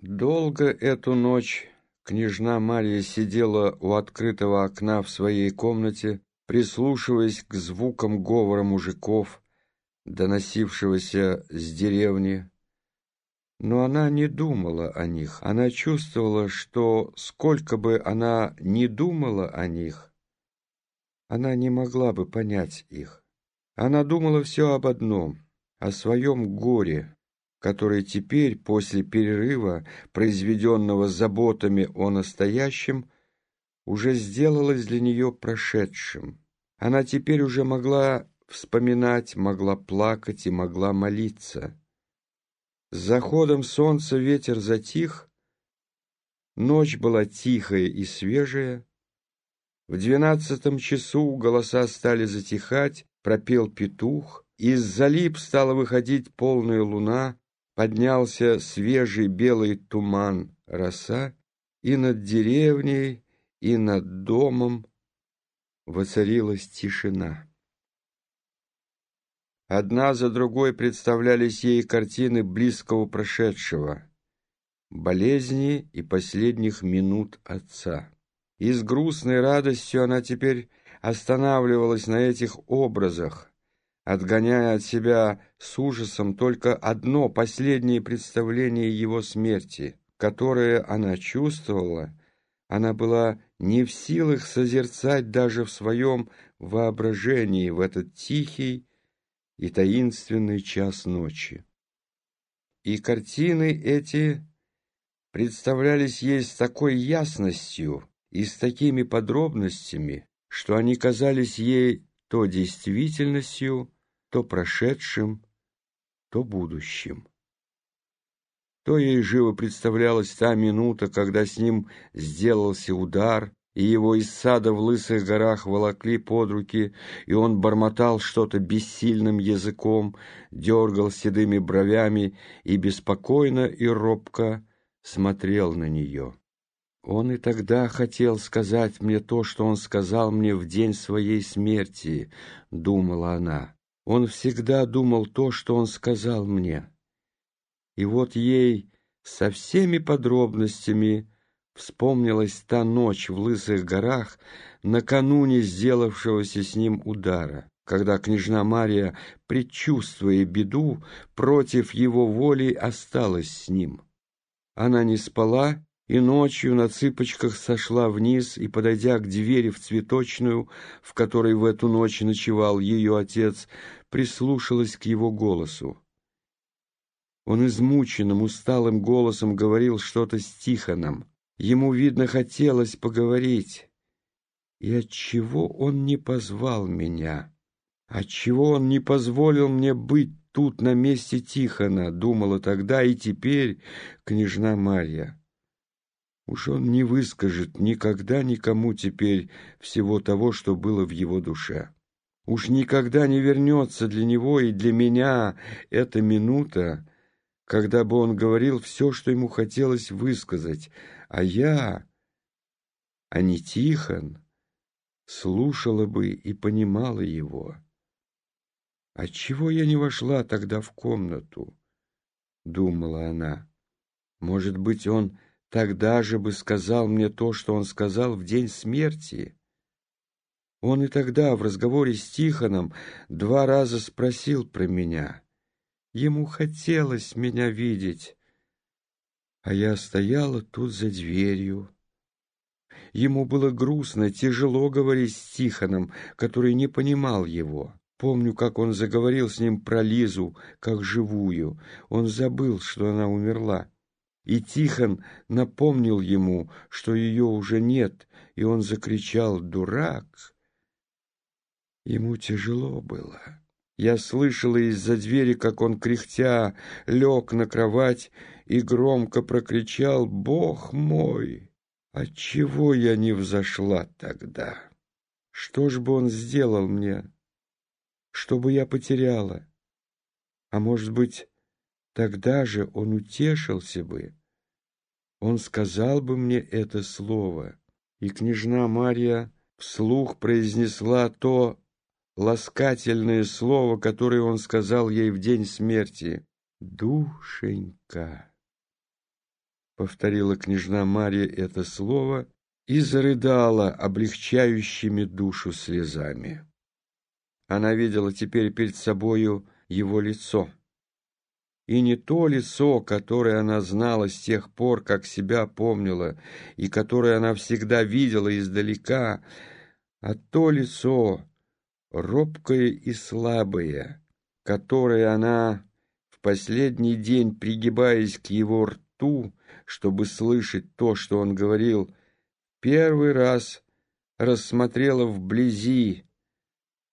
Долго эту ночь княжна Мария сидела у открытого окна в своей комнате, прислушиваясь к звукам говора мужиков, доносившегося с деревни. Но она не думала о них. Она чувствовала, что сколько бы она ни думала о них, она не могла бы понять их. Она думала все об одном — о своем горе, которое теперь, после перерыва, произведенного заботами о настоящем, уже сделалось для нее прошедшим. Она теперь уже могла вспоминать, могла плакать и могла молиться. С заходом солнца ветер затих, ночь была тихая и свежая. В двенадцатом часу голоса стали затихать, пропел петух, из-за лип стала выходить полная луна, поднялся свежий белый туман роса, и над деревней, и над домом воцарилась тишина. Одна за другой представлялись ей картины близкого прошедшего, болезни и последних минут отца. И с грустной радостью она теперь останавливалась на этих образах, отгоняя от себя с ужасом только одно последнее представление его смерти, которое она чувствовала, она была не в силах созерцать даже в своем воображении в этот тихий, и таинственный час ночи. И картины эти представлялись ей с такой ясностью и с такими подробностями, что они казались ей то действительностью, то прошедшим, то будущим. То ей живо представлялась та минута, когда с ним сделался удар, и его из сада в лысых горах волокли под руки, и он бормотал что-то бессильным языком, дергал седыми бровями и беспокойно и робко смотрел на нее. Он и тогда хотел сказать мне то, что он сказал мне в день своей смерти, думала она. Он всегда думал то, что он сказал мне. И вот ей со всеми подробностями Вспомнилась та ночь в Лысых горах, накануне сделавшегося с ним удара, когда княжна Мария, предчувствуя беду, против его воли осталась с ним. Она не спала и ночью на цыпочках сошла вниз и, подойдя к двери в цветочную, в которой в эту ночь ночевал ее отец, прислушалась к его голосу. Он измученным, усталым голосом говорил что-то с Тихоном. Ему, видно, хотелось поговорить. И отчего он не позвал меня? Отчего он не позволил мне быть тут на месте Тихона, думала тогда и теперь княжна Марья. Уж он не выскажет никогда никому теперь всего того, что было в его душе. Уж никогда не вернется для него и для меня эта минута, когда бы он говорил все, что ему хотелось высказать, а я, а не Тихон, слушала бы и понимала его. Отчего я не вошла тогда в комнату? Думала она. Может быть, он тогда же бы сказал мне то, что он сказал в день смерти. Он и тогда в разговоре с Тихоном два раза спросил про меня. Ему хотелось меня видеть, а я стояла тут за дверью. Ему было грустно, тяжело говорить с Тихоном, который не понимал его. Помню, как он заговорил с ним про Лизу, как живую. Он забыл, что она умерла. И Тихон напомнил ему, что ее уже нет, и он закричал «Дурак!». Ему тяжело было. Я слышала из-за двери, как он, кряхтя, лег на кровать и громко прокричал «Бог мой! Отчего я не взошла тогда? Что ж бы он сделал мне? Что бы я потеряла? А может быть, тогда же он утешился бы? Он сказал бы мне это слово, и княжна Марья вслух произнесла то, ласкательное слово, которое он сказал ей в день смерти. «Душенька!» повторила княжна Марья это слово и зарыдала облегчающими душу слезами. Она видела теперь перед собою его лицо. И не то лицо, которое она знала с тех пор, как себя помнила, и которое она всегда видела издалека, а то лицо, робкое и слабое, которое она в последний день, пригибаясь к его рту, чтобы слышать то, что он говорил, первый раз рассмотрела вблизи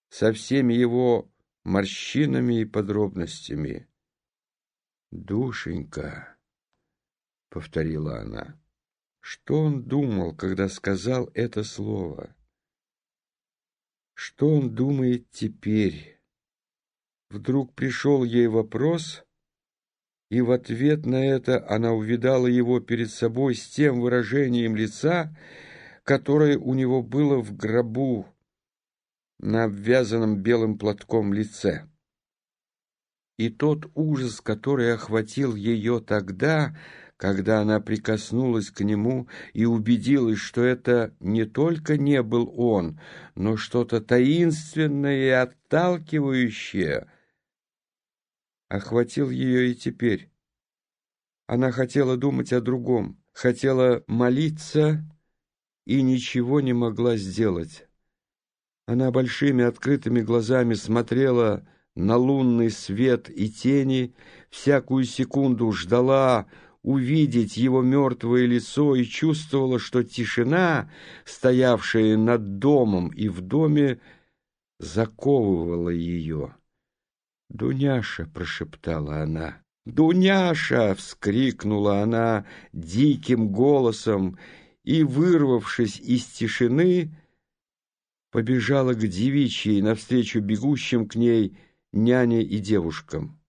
со всеми его морщинами и подробностями. «Душенька», — повторила она, — что он думал, когда сказал это слово? Что он думает теперь? Вдруг пришел ей вопрос, и в ответ на это она увидала его перед собой с тем выражением лица, которое у него было в гробу на обвязанном белым платком лице. И тот ужас, который охватил ее тогда, когда она прикоснулась к нему и убедилась, что это не только не был он, но что-то таинственное и отталкивающее, охватил ее и теперь. Она хотела думать о другом, хотела молиться и ничего не могла сделать. Она большими открытыми глазами смотрела на лунный свет и тени, всякую секунду ждала увидеть его мертвое лицо и чувствовала, что тишина, стоявшая над домом и в доме, заковывала ее. «Дуняша!» — прошептала она. «Дуняша!» — вскрикнула она диким голосом и, вырвавшись из тишины, побежала к девичьей навстречу бегущим к ней няне и девушкам.